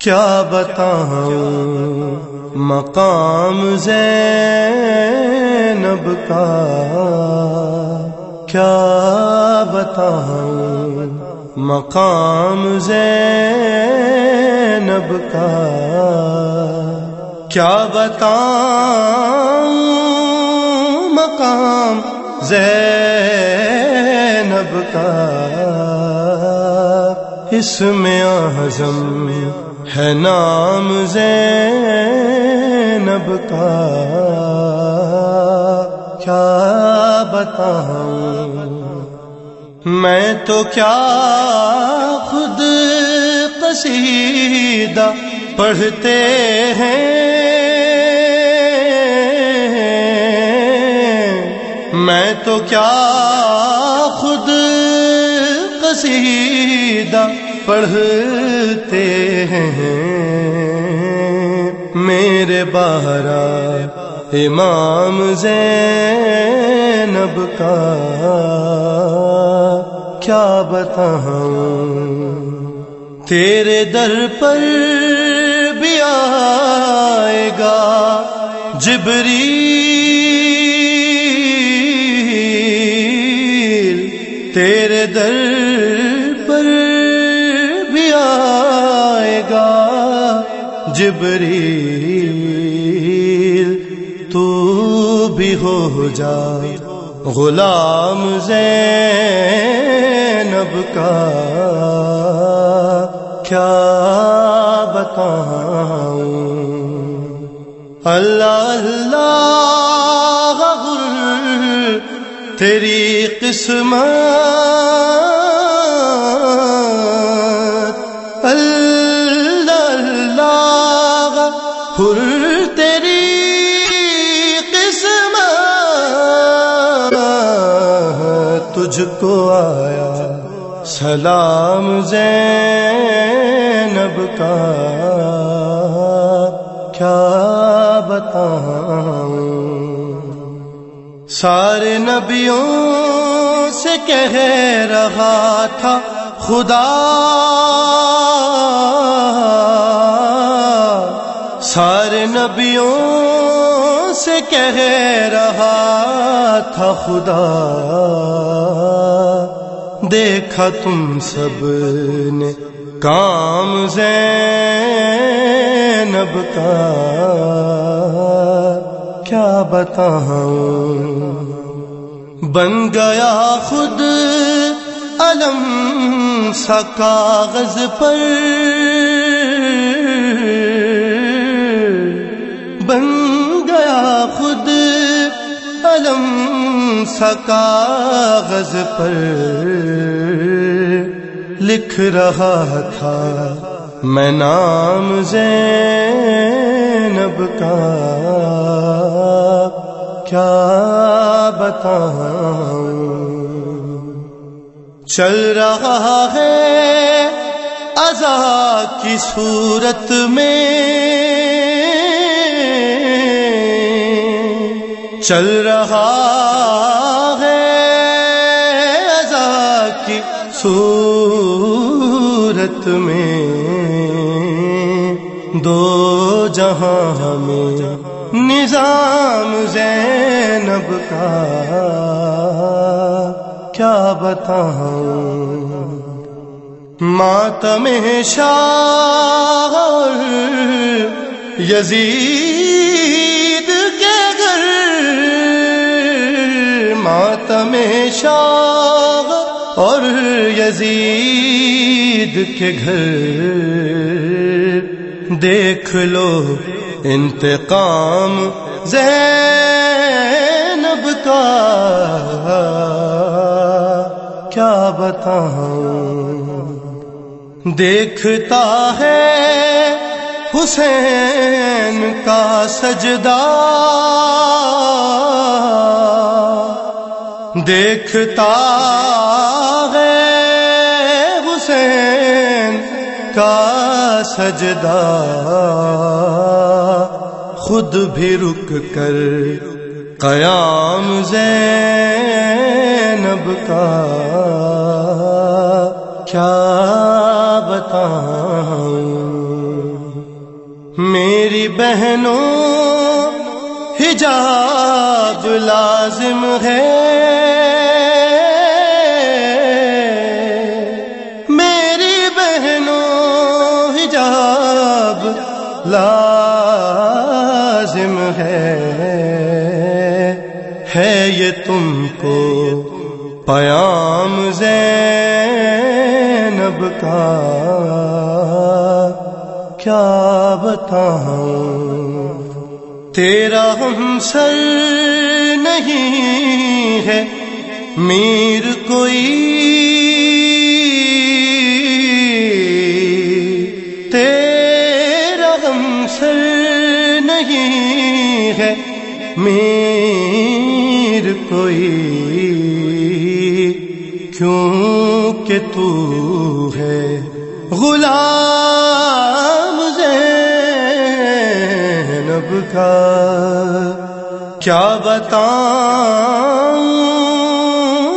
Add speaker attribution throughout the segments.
Speaker 1: کیا بتاؤں؟ مقام زینب کا۔ کیا بتاؤں؟ مقام زینب کا۔ کیا بتاؤں؟ مقام زینب کا۔ اس میں اعظم ہے نام زینب کا۔ کیا بتاؤں؟ میں تو کیا خود قصیدہ پڑھتے ہیں۔ میں تو کیا خود قصیدہ پڑھتے ہیں۔ میرے بہرا امام زینب کا کیا بتاؤں؟ تیرے در پر جبری تو بھی ہو جا غلام زینب کا۔ کیا بتاؤں؟ اللہ اللہ تیری قسمت تجھ کو آیا۔ سلام زینب کا۔ کیا بتاؤں؟ سارے نبیوں سے کہہ رہا تھا، خدا۔ سارے نبیوں سے کہہ رہا تھا خدا، دیکھا تم سب نے کام زینب کا۔ کیا بتاؤں؟ بن گیا خود علم سا کاغذ پر۔ سا کاغذ پر لکھ رہا تھا۔ میں نام زینب کا کیا بتاؤں۔ چل رہا ہے ازا کی صورت میں۔ چل رہا صورت میں دو جہاں میں نظام زینب کا کیا بتاؤں؟ ماتم شاہ یزید کے گھر، ماتم شاہ یزید کے گھر دیکھ لو انتقام زینب کا کیا بتاؤں؟ دیکھتا ہے حسین کا سجدہ دیکھتا کا سجدہ خود بھی رک کر قیام زینب کا کیا بتاؤں؟ میری بہنوں، حجاب لازم ہے۔ لازم ہے ہے یہ تم کو پیام زینب کا۔ کیا بتاؤں؟ تیرا ہم سر نہیں ہے، میر کوئی میر کوئی کیوں کہ تو ہے غلام زینب کا کیا بتاؤں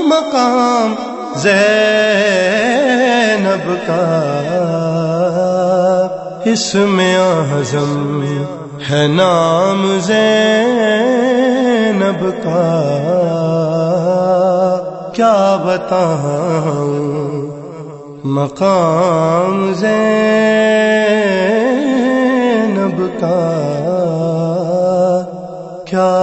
Speaker 1: مقام زینب کا اس میں اعظم ہے نام زینب کا کیا بتاؤں؟ مقام زینب کا کیا